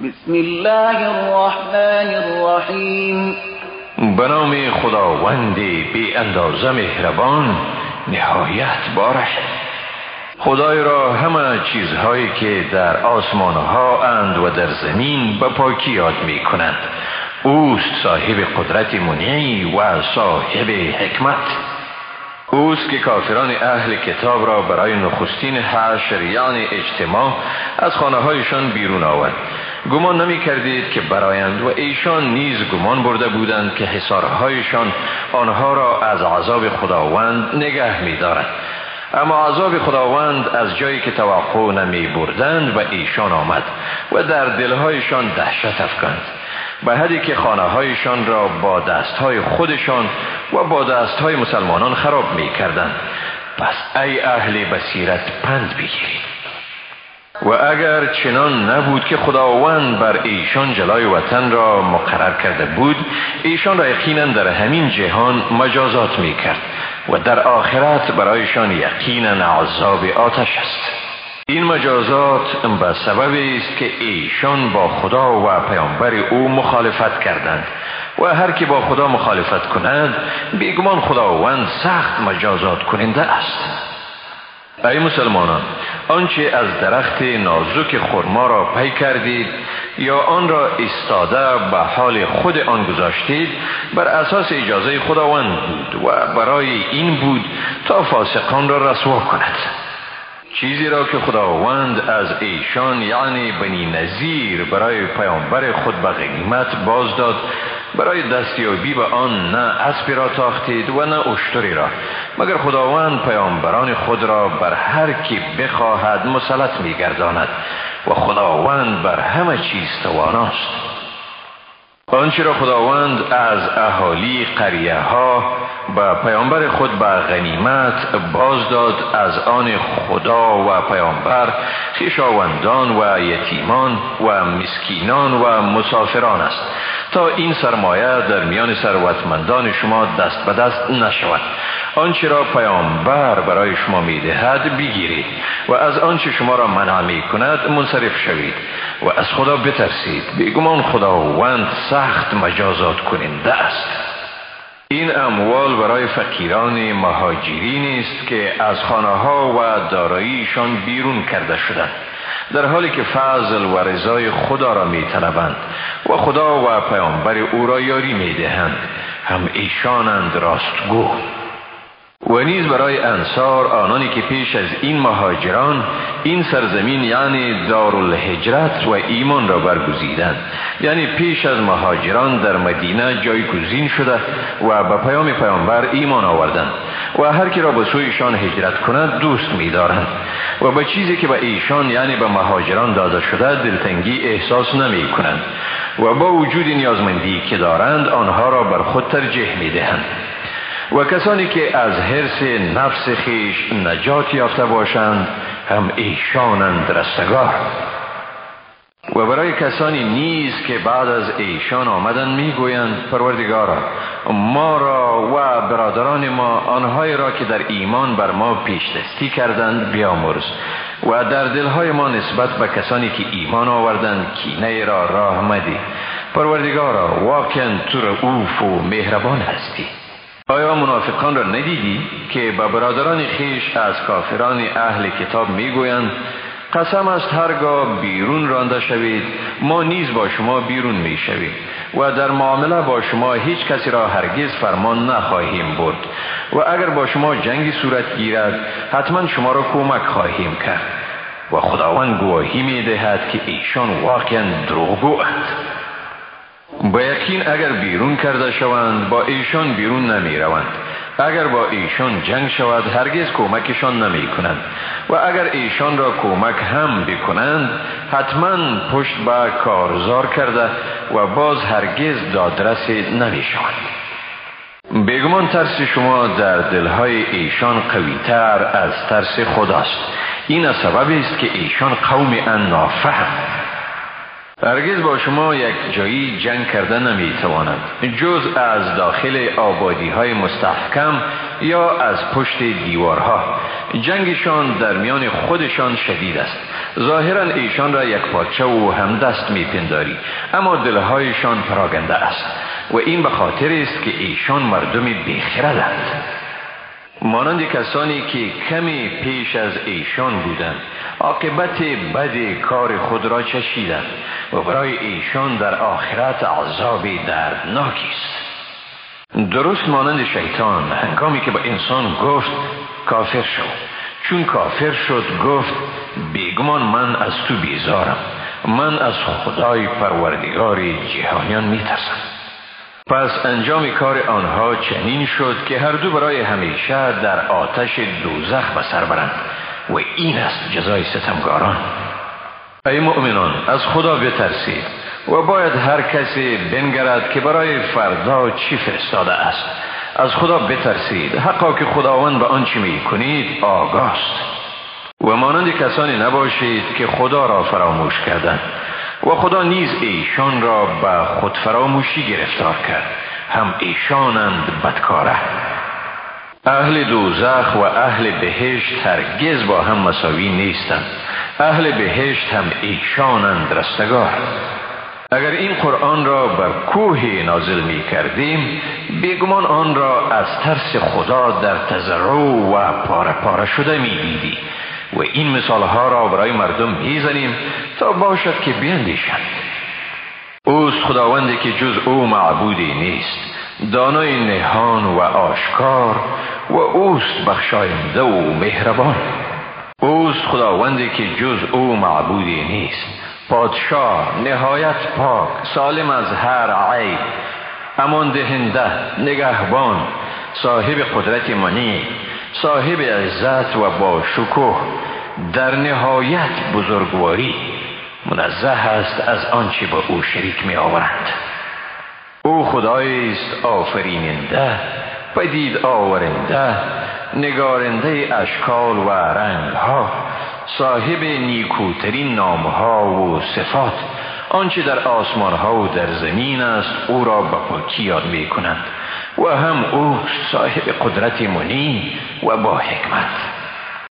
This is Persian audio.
بسم الله الرحمن الرحیم به نام خداوند بی اندازه مهربان نهایت بارش. خدای را همه چیزهایی که در آسمان ها اند و در زمین به پاکی یاد می کنند اوست صاحب قدرت منعی و صاحب حکمت. اوست که کافران اهل کتاب را برای نخستین حشر یعنی اجتماع از خانه هایشان بیرون آورد. گمان نمی کردید که برایند و ایشان نیز گمان برده بودند که حسارهایشان آنها را از عذاب خداوند نگه می دارد. اما عذاب خداوند از جایی که توقع نمی بردند و ایشان آمد و در دلهایشان دهشت افکند. به حدی که خانه هایشان را با دستهای خودشان و با دستهای مسلمانان خراب می کردند پس ای اهل بصیرت پند بگیرید. و اگر چنان نبود که خداوند بر ایشان جلای وطن را مقرر کرده بود ایشان را یقینا در همین جهان مجازات می کرد و در آخرت برایشان یقینا عذاب آتش است. این مجازات به سبب است که ایشان با خدا و پیامبر او مخالفت کردند و هر که با خدا مخالفت کند بیگمان خداوند سخت مجازات کننده است. ای مسلمانان آنچه از درخت نازک خرما را پی کردید یا آن را استاده به حال خود آن گذاشتید بر اساس اجازه خداوند بود و برای این بود تا فاسقان را رسوا کند. چیزی را که خداوند از ایشان یعنی بنی نظیر برای پیامبر خود به غنیمت باز داد برای دستیابی به آن نه اسبی را تاختید و نه اشتری را. مگر خداوند پیامبران خود را بر هر کی بخواهد مسلط میگرداند و خداوند بر همه چیز تواناست. آنچه را خداوند از اهالی قریه ها به پیامبر خود به غنیمت باز داد از آن خدا و پیامبر خیشاوندان و یتیمان و مسکینان و مسافران است. تا این سرمایه در میان ثروتمندان شما دست به دست نشود. آنچه را پیامبر برای شما می‌دهد بگیرید و از آنچه شما را منع می کند منصرف شوید و از خدا بترسید. بیگمان خداوند سخت مجازات کننده است. این اموال برای فقیران مهاجرین است که از خانه ها و داراییشان بیرون کرده شدند. در حالی که فضل و رضای خدا را می طلبند و خدا و پیامبر او را یاری می دهند هم ایشانند راستگو. و نیز برای انصار آنانی که پیش از این مهاجران این سرزمین یعنی دارالهجرت و ایمان را برگزیدند. یعنی پیش از مهاجران در مدینه جایگزین شده و به پیام پیامبر ایمان آوردند و هر کی را به سویشان هجرت کند دوست می‌دارند. و به چیزی که به ایشان یعنی به مهاجران داده شده دلتنگی احساس نمی کنند و با وجود نیازمندی که دارند آنها را بر خود ترجیح می دهند و کسانی که از حرس نفس خیش نجات یافته باشند هم ایشانند رستگار. و برای کسانی نیز که بعد از ایشان آمدن می‌گویند پروردگارا ما را و برادران ما آنهایی را که در ایمان بر ما پیشدستی کردند بیامرز. و در دلهای ما نسبت به کسانی که ایمان آوردند کینه را راه مدی. پروردگارا واقعا تو رؤوف و مهربان هستی. آیا منافقان را ندیدی که به برادران خیش از کافران اهل کتاب می‌گویند قسم است هرگاه بیرون رانده شوید ما نیز با شما بیرون می شوید و در معامله با شما هیچ کسی را هرگز فرمان نخواهیم برد. و اگر با شما جنگی صورت گیرد حتما شما را کمک خواهیم کرد. و خداوند گواهی می دهد که ایشان واقعا دروغگوند با یقین اگر بیرون کرده شوند با ایشان بیرون نمی روند اگر با ایشان جنگ شود هرگز کمکشان نمی کنند و اگر ایشان را کمک هم بکنند حتما پشت به کارزار کرده و باز هرگز دادرس نمی شوند بیگمان ترس شما در دلهای ایشان قویتر از ترس خداست. این سبب است که ایشان قوم ان نافهم. هرگز با شما یک جایی جنگ کرده نمی تواند جز از داخل آبادی های مستحکم یا از پشت دیوارها. جنگشان در میان خودشان شدید است. ظاهرا ایشان را یک پادشه و همدست میپنداری اما دلهایشان پراگنده است و این به خاطر است که ایشان مردم بیخردند. مانند کسانی که کمی پیش از ایشان بودند. عاقبت بد کار خود را چشیدند و برای ایشان در آخرت عذاب دردناکی است. درست مانند شیطان هنگامی که با انسان گفت کافر شد چون کافر شد گفت بیگمان من از تو بیزارم. من از خدای پروردگار جهانیان میترسم. پس انجام کار آنها چنین شد که هر دو برای همیشه در آتش دوزخ به سر برند و این است جزای ستمگاران ای مؤمنان از خدا بترسید و باید هر کسی بنگرد که برای فردا چی فرستاده است. از خدا بترسید. حقا که خداوند به آنچه می کنید آگاست. و مانند کسانی نباشید که خدا را فراموش کردند. و خدا نیز ایشان را به خود فراموشی گرفتار کرد. هم ایشانند بدکاره. اهل دوزخ و اهل بهشت هرگز با هم مساوی نیستند. اهل بهشت هم ایشانند رستگار. اگر این قرآن را بر کوه نازل می کردیم بیگمان آن را از ترس خدا در تزرع و پاره پاره شده می دیدی و این مثال ها را برای مردم می زنیم تا باشد که بیندیشند. اوست خداوندی که جز او معبودی نیست. دانای نهان و آشکار و اوست بخشاینده و مهربان. اوست خداوندی که جز او معبودی نیست. پادشاه نهایت پاک سالم از هر عیب. امان دهنده نگهبان صاحب قدرت منی. صاحب عزت و با شکوه در نهایت بزرگواری منزه است از آنچه با او شریک می آورند او خدایی است آفریننده پدید آورنده نگارنده اشکال و رنگ ها صاحب نیکوترین نامها و صفات. آنچه در آسمان ها و در زمین است او را به پاکی یاد می کنند وهم اوش صاحب قدرة منين وأبو حكمة.